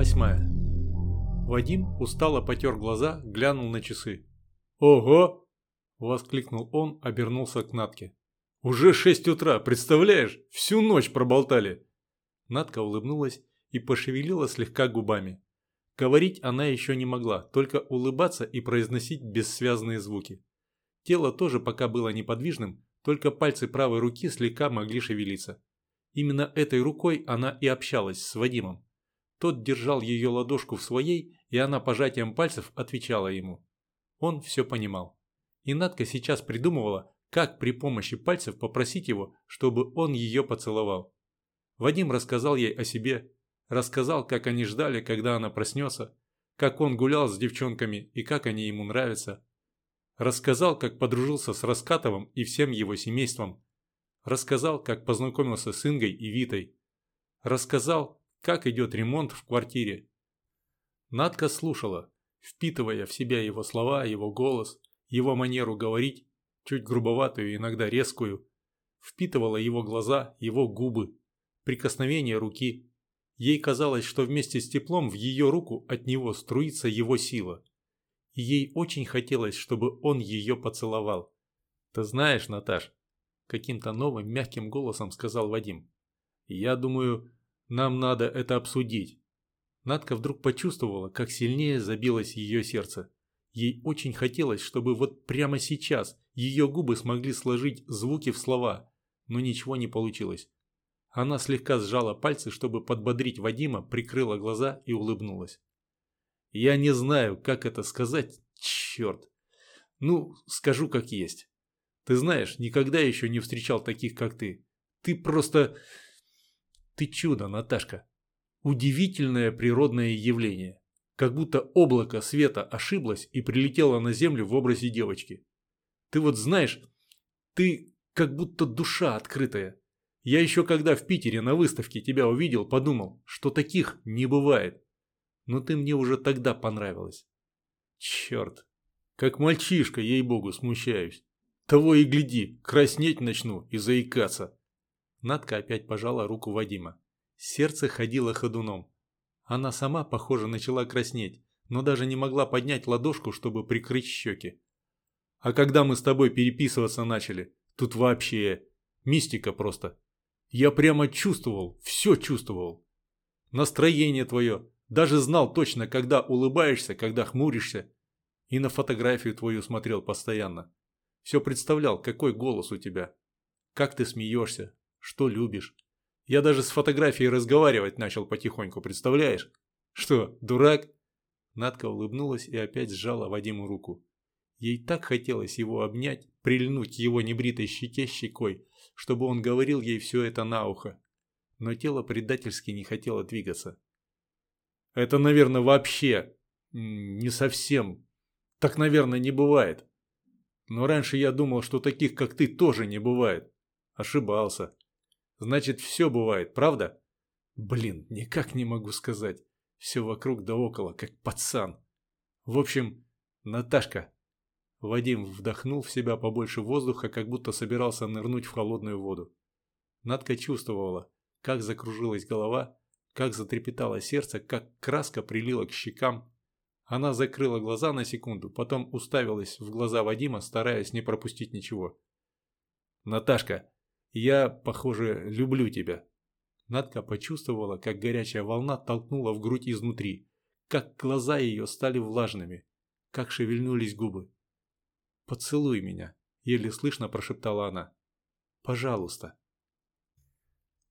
восьмая. Вадим устало потер глаза, глянул на часы. «Ого!» – воскликнул он, обернулся к Натке. «Уже шесть утра, представляешь? Всю ночь проболтали!» Натка улыбнулась и пошевелила слегка губами. Говорить она еще не могла, только улыбаться и произносить бессвязные звуки. Тело тоже пока было неподвижным, только пальцы правой руки слегка могли шевелиться. Именно этой рукой она и общалась с Вадимом. Тот держал ее ладошку в своей, и она пожатием пальцев отвечала ему. Он все понимал. И Надка сейчас придумывала, как при помощи пальцев попросить его, чтобы он ее поцеловал. Вадим рассказал ей о себе, рассказал, как они ждали, когда она проснется, как он гулял с девчонками и как они ему нравятся. Рассказал, как подружился с Раскатовым и всем его семейством. Рассказал, как познакомился с Ингой и Витой. Рассказал, как идет ремонт в квартире. Надка слушала, впитывая в себя его слова, его голос, его манеру говорить, чуть грубоватую, иногда резкую. Впитывала его глаза, его губы, прикосновение руки. Ей казалось, что вместе с теплом в ее руку от него струится его сила. И ей очень хотелось, чтобы он ее поцеловал. «Ты знаешь, Наташ», – каким-то новым мягким голосом сказал Вадим, – «я думаю, нам надо это обсудить». Надка вдруг почувствовала, как сильнее забилось ее сердце. Ей очень хотелось, чтобы вот прямо сейчас ее губы смогли сложить звуки в слова, но ничего не получилось. Она слегка сжала пальцы, чтобы подбодрить Вадима, прикрыла глаза и улыбнулась. «Я не знаю, как это сказать, черт. Ну, скажу как есть. Ты знаешь, никогда еще не встречал таких, как ты. Ты просто... Ты чудо, Наташка. Удивительное природное явление. Как будто облако света ошиблось и прилетело на землю в образе девочки. Ты вот знаешь, ты как будто душа открытая. Я еще когда в Питере на выставке тебя увидел, подумал, что таких не бывает. Но ты мне уже тогда понравилась. Черт, как мальчишка, ей-богу, смущаюсь. Того и гляди, краснеть начну и заикаться. Надка опять пожала руку Вадима. Сердце ходило ходуном. Она сама, похоже, начала краснеть, но даже не могла поднять ладошку, чтобы прикрыть щеки. А когда мы с тобой переписываться начали, тут вообще мистика просто. Я прямо чувствовал, все чувствовал. Настроение твое, даже знал точно, когда улыбаешься, когда хмуришься. И на фотографию твою смотрел постоянно. Все представлял, какой голос у тебя. Как ты смеешься, что любишь. Я даже с фотографией разговаривать начал потихоньку, представляешь? Что, дурак? Надка улыбнулась и опять сжала Вадиму руку. Ей так хотелось его обнять, прильнуть его небритой щеке щекой, чтобы он говорил ей все это на ухо. Но тело предательски не хотело двигаться. «Это, наверное, вообще не совсем. Так, наверное, не бывает. Но раньше я думал, что таких, как ты, тоже не бывает. Ошибался. Значит, все бывает, правда? Блин, никак не могу сказать. Все вокруг да около, как пацан. В общем, Наташка, Вадим вдохнул в себя побольше воздуха, как будто собирался нырнуть в холодную воду. Надка чувствовала, как закружилась голова, как затрепетало сердце, как краска прилила к щекам. Она закрыла глаза на секунду, потом уставилась в глаза Вадима, стараясь не пропустить ничего. «Наташка, я, похоже, люблю тебя». Надка почувствовала, как горячая волна толкнула в грудь изнутри, как глаза ее стали влажными, как шевельнулись губы. «Поцелуй меня», – еле слышно прошептала она. «Пожалуйста».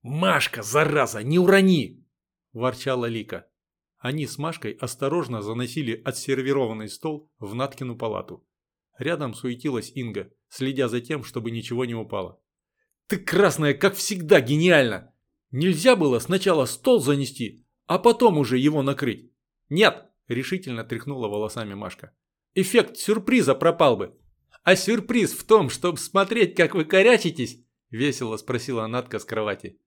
«Машка, зараза, не урони!» – ворчала Лика. Они с Машкой осторожно заносили отсервированный стол в Наткину палату. Рядом суетилась Инга, следя за тем, чтобы ничего не упало. «Ты красная, как всегда, гениально! Нельзя было сначала стол занести, а потом уже его накрыть?» «Нет!» – решительно тряхнула волосами Машка. «Эффект сюрприза пропал бы!» «А сюрприз в том, чтобы смотреть, как вы корячитесь?» – весело спросила Натка с кровати.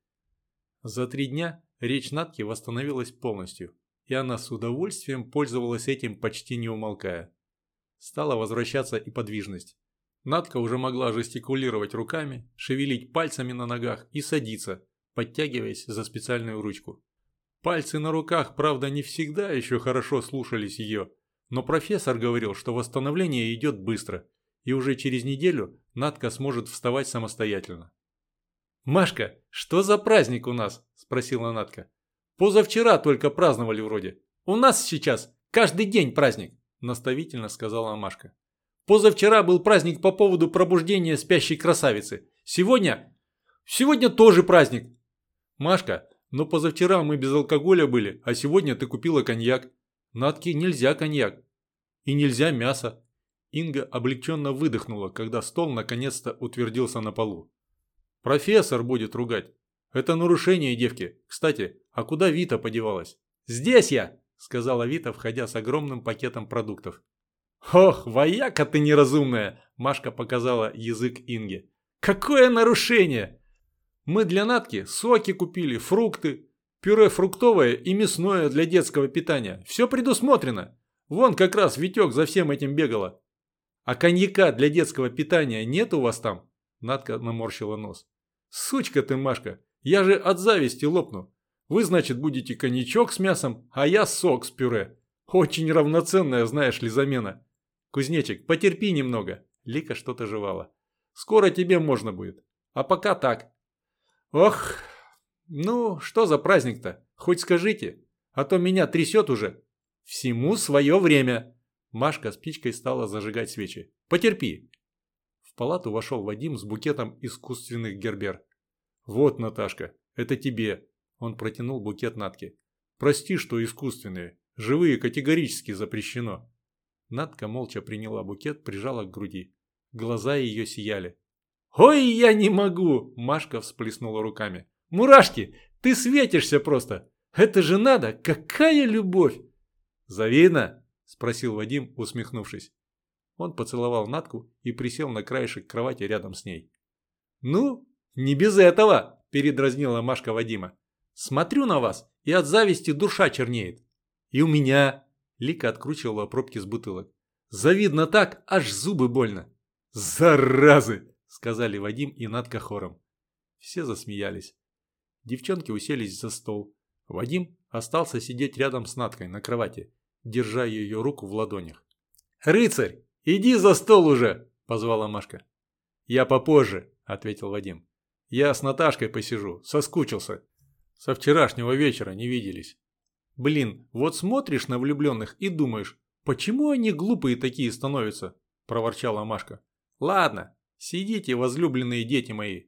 За три дня речь Натки восстановилась полностью, и она с удовольствием пользовалась этим, почти не умолкая. Стала возвращаться и подвижность. Натка уже могла жестикулировать руками, шевелить пальцами на ногах и садиться, подтягиваясь за специальную ручку. Пальцы на руках, правда, не всегда еще хорошо слушались ее, но профессор говорил, что восстановление идет быстро, и уже через неделю Надка сможет вставать самостоятельно. «Машка, что за праздник у нас?» – спросила Надка. «Позавчера только праздновали вроде. У нас сейчас каждый день праздник», – наставительно сказала Машка. «Позавчера был праздник по поводу пробуждения спящей красавицы. Сегодня... Сегодня тоже праздник». «Машка, но позавчера мы без алкоголя были, а сегодня ты купила коньяк. Натке нельзя коньяк. И нельзя мясо». Инга облегченно выдохнула, когда стол наконец-то утвердился на полу. Профессор будет ругать. Это нарушение, девки. Кстати, а куда Вита подевалась? Здесь я, сказала Вита, входя с огромным пакетом продуктов. Ох, вояка ты неразумная, Машка показала язык Инге. Какое нарушение? Мы для Натки соки купили, фрукты, пюре фруктовое и мясное для детского питания. Все предусмотрено. Вон как раз Витек за всем этим бегала. А коньяка для детского питания нет у вас там? Надка наморщила нос. «Сучка ты, Машка, я же от зависти лопну. Вы, значит, будете коньячок с мясом, а я сок с пюре. Очень равноценная, знаешь ли, замена. Кузнечик, потерпи немного». Лика что-то жевала. «Скоро тебе можно будет. А пока так». «Ох, ну, что за праздник-то? Хоть скажите, а то меня трясет уже. Всему свое время». Машка спичкой стала зажигать свечи. «Потерпи, в палату вошел Вадим с букетом искусственных гербер. «Вот, Наташка, это тебе!» Он протянул букет Натке. «Прости, что искусственные. Живые категорически запрещено». Натка молча приняла букет, прижала к груди. Глаза ее сияли. «Ой, я не могу!» – Машка всплеснула руками. «Мурашки, ты светишься просто! Это же надо! Какая любовь!» «Завидно?» – спросил Вадим, усмехнувшись. Он поцеловал Натку и присел на краешек кровати рядом с ней. «Ну, не без этого!» – передразнила Машка Вадима. «Смотрю на вас, и от зависти душа чернеет. И у меня...» – Лика откручивала пробки с бутылок. «Завидно так, аж зубы больно». «Заразы!» – сказали Вадим и Натка хором. Все засмеялись. Девчонки уселись за стол. Вадим остался сидеть рядом с Наткой на кровати, держа ее руку в ладонях. «Рыцарь, «Иди за стол уже!» – позвала Машка. «Я попозже», – ответил Вадим. «Я с Наташкой посижу, соскучился. Со вчерашнего вечера не виделись». «Блин, вот смотришь на влюбленных и думаешь, почему они глупые такие становятся?» – проворчала Машка. «Ладно, сидите, возлюбленные дети мои.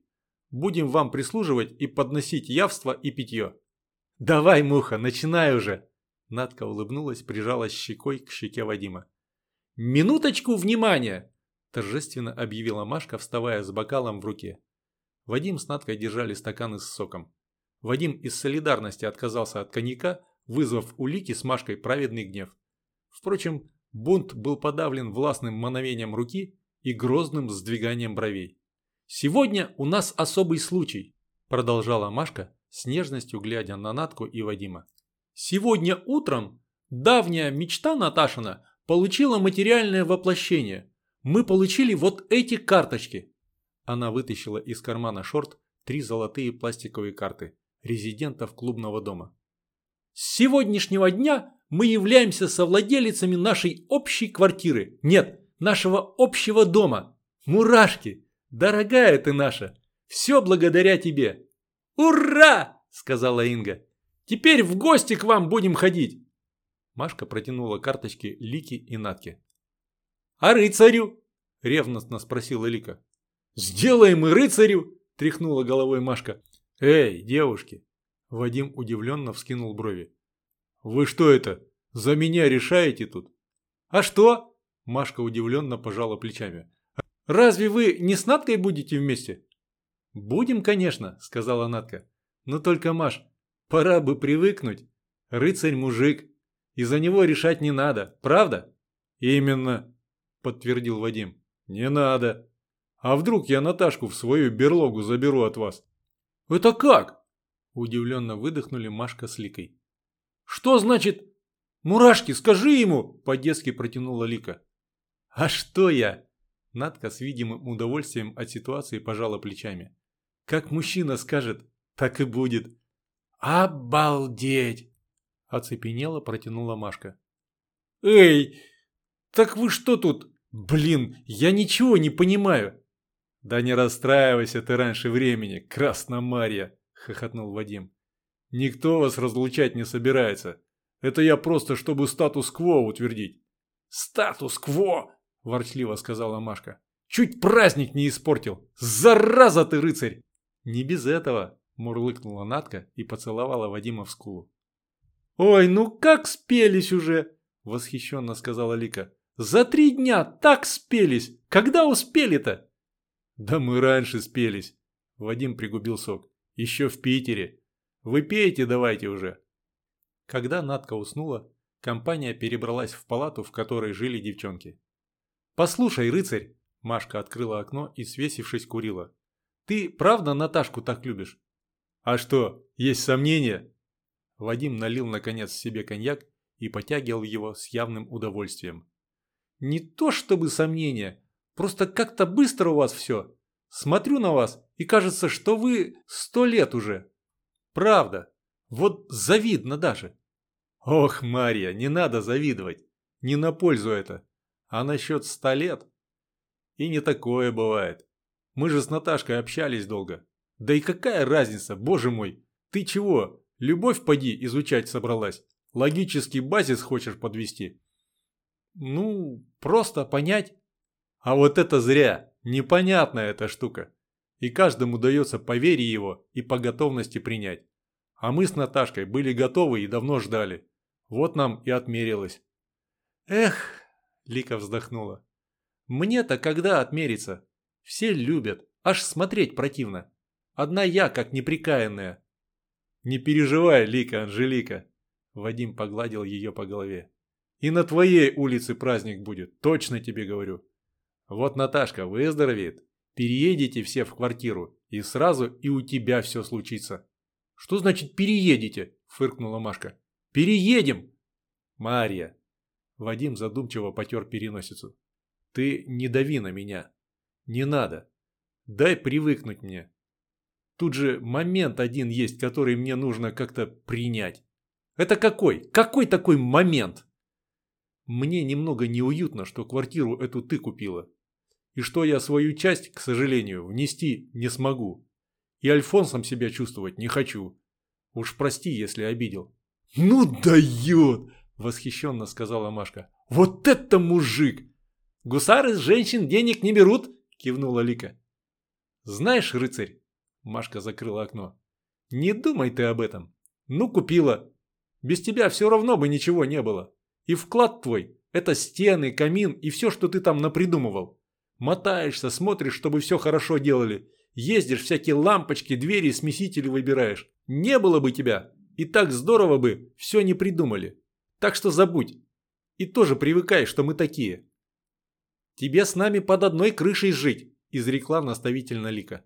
Будем вам прислуживать и подносить явство и питье». «Давай, муха, начинай уже!» Надка улыбнулась, прижалась щекой к щеке Вадима. «Минуточку внимания!» – торжественно объявила Машка, вставая с бокалом в руке. Вадим с Надкой держали стаканы с соком. Вадим из солидарности отказался от коньяка, вызвав у Лики с Машкой праведный гнев. Впрочем, бунт был подавлен властным мановением руки и грозным сдвиганием бровей. «Сегодня у нас особый случай», – продолжала Машка, с нежностью глядя на Натку и Вадима. «Сегодня утром давняя мечта Наташина – получила материальное воплощение. Мы получили вот эти карточки. Она вытащила из кармана шорт три золотые пластиковые карты резидентов клубного дома. С сегодняшнего дня мы являемся совладелицами нашей общей квартиры. Нет, нашего общего дома. Мурашки, дорогая ты наша, все благодаря тебе. Ура! сказала Инга. Теперь в гости к вам будем ходить. Машка протянула карточки Лики и Натке. «А рыцарю?» – ревностно спросила Лика. «Сделаем и рыцарю!» – тряхнула головой Машка. «Эй, девушки!» – Вадим удивленно вскинул брови. «Вы что это, за меня решаете тут?» «А что?» – Машка удивленно пожала плечами. «Разве вы не с Наткой будете вместе?» «Будем, конечно», – сказала Натка. «Но только, Маш, пора бы привыкнуть. Рыцарь-мужик, и за него решать не надо, правда? Именно, подтвердил Вадим. Не надо. А вдруг я Наташку в свою берлогу заберу от вас? Это как? Удивленно выдохнули Машка с Ликой. Что значит? Мурашки, скажи ему! По-детски протянула Лика. А что я? Надка с видимым удовольствием от ситуации пожала плечами. Как мужчина скажет, так и будет. Обалдеть! Оцепенело протянула Машка. Эй, так вы что тут? Блин, я ничего не понимаю. Да не расстраивайся ты раньше времени, Красномарья, хохотнул Вадим. Никто вас разлучать не собирается. Это я просто, чтобы статус-кво утвердить. Статус-кво! Ворчливо сказала Машка. Чуть праздник не испортил. Зараза ты, рыцарь! Не без этого, мурлыкнула Натка и поцеловала Вадима в скулу. «Ой, ну как спелись уже!» – восхищенно сказала Лика. «За три дня так спелись! Когда успели-то?» «Да мы раньше спелись!» – Вадим пригубил сок. «Еще в Питере! Вы пейте давайте уже!» Когда Натка уснула, компания перебралась в палату, в которой жили девчонки. «Послушай, рыцарь!» – Машка открыла окно и, свесившись, курила. «Ты правда Наташку так любишь?» «А что, есть сомнения?» Вадим налил наконец себе коньяк и потягивал его с явным удовольствием. «Не то чтобы сомнения, просто как-то быстро у вас все. Смотрю на вас, и кажется, что вы сто лет уже. Правда, вот завидно даже». «Ох, Марья, не надо завидовать, не на пользу это. А насчет ста лет? И не такое бывает. Мы же с Наташкой общались долго. Да и какая разница, боже мой, ты чего, Любовь поди изучать собралась. Логический базис хочешь подвести? Ну, просто понять. А вот это зря. Непонятная эта штука. И каждому дается по вере его и по готовности принять. А мы с Наташкой были готовы и давно ждали. Вот нам и отмерилось. Эх, Лика вздохнула. Мне-то когда отмериться? Все любят, аж смотреть противно. Одна я, как неприкаянная. «Не переживай, Лика Анжелика!» Вадим погладил ее по голове. «И на твоей улице праздник будет, точно тебе говорю. Вот Наташка выздоровеет, переедете все в квартиру, и сразу и у тебя все случится». «Что значит переедете?» – фыркнула Машка. «Переедем!» «Марья!» Вадим задумчиво потер переносицу. «Ты не дави на меня. Не надо. Дай привыкнуть мне. Тут же момент один есть, который мне нужно как-то принять. Это какой? Какой такой момент? Мне немного неуютно, что квартиру эту ты купила. И что я свою часть, к сожалению, внести не смогу. И Альфонсом себя чувствовать не хочу. Уж прости, если обидел. «Ну дает!» – восхищенно сказала Машка. «Вот это мужик!» «Гусары с женщин денег не берут!» – кивнула Лика. «Знаешь, рыцарь, Машка закрыла окно. «Не думай ты об этом. Ну, купила. Без тебя все равно бы ничего не было. И вклад твой – это стены, камин и все, что ты там напридумывал. Мотаешься, смотришь, чтобы все хорошо делали. Ездишь, всякие лампочки, двери, смесители выбираешь. Не было бы тебя. И так здорово бы все не придумали. Так что забудь. И тоже привыкай, что мы такие. Тебе с нами под одной крышей жить, изрекла наставительно Лика.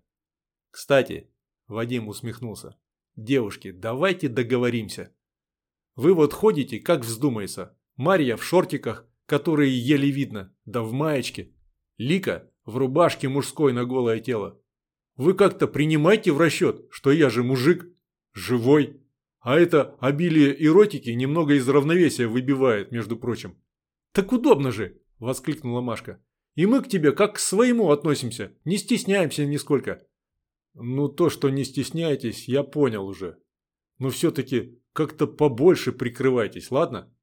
Кстати, Вадим усмехнулся. Девушки, давайте договоримся. Вы вот ходите, как вздумается. Марья в шортиках, которые еле видно, да в маечке. Лика в рубашке мужской на голое тело. Вы как-то принимайте в расчет, что я же мужик, живой. А это обилие эротики немного из равновесия выбивает, между прочим. «Так удобно же!» – воскликнула Машка. «И мы к тебе как к своему относимся, не стесняемся нисколько. Ну, то, что не стесняетесь, я понял уже. Но все-таки как-то побольше прикрывайтесь, ладно?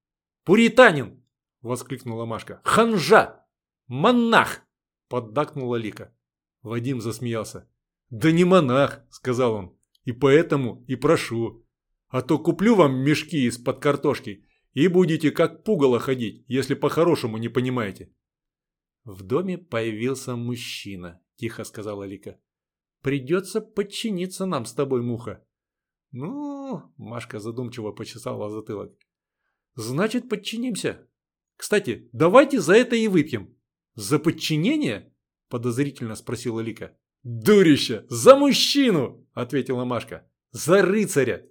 Пуританин! Воскликнула Машка. Ханжа! Монах! Поддакнула Лика. Вадим засмеялся. Да не монах, сказал он. И поэтому и прошу. А то куплю вам мешки из-под картошки и будете как пугало ходить, если по-хорошему не понимаете. В доме появился мужчина, тихо сказала Лика. Придется подчиниться нам с тобой, Муха. Ну, Машка задумчиво почесала затылок. Значит, подчинимся. Кстати, давайте за это и выпьем. За подчинение? Подозрительно спросила Лика. Дурище, за мужчину, ответила Машка. За рыцаря.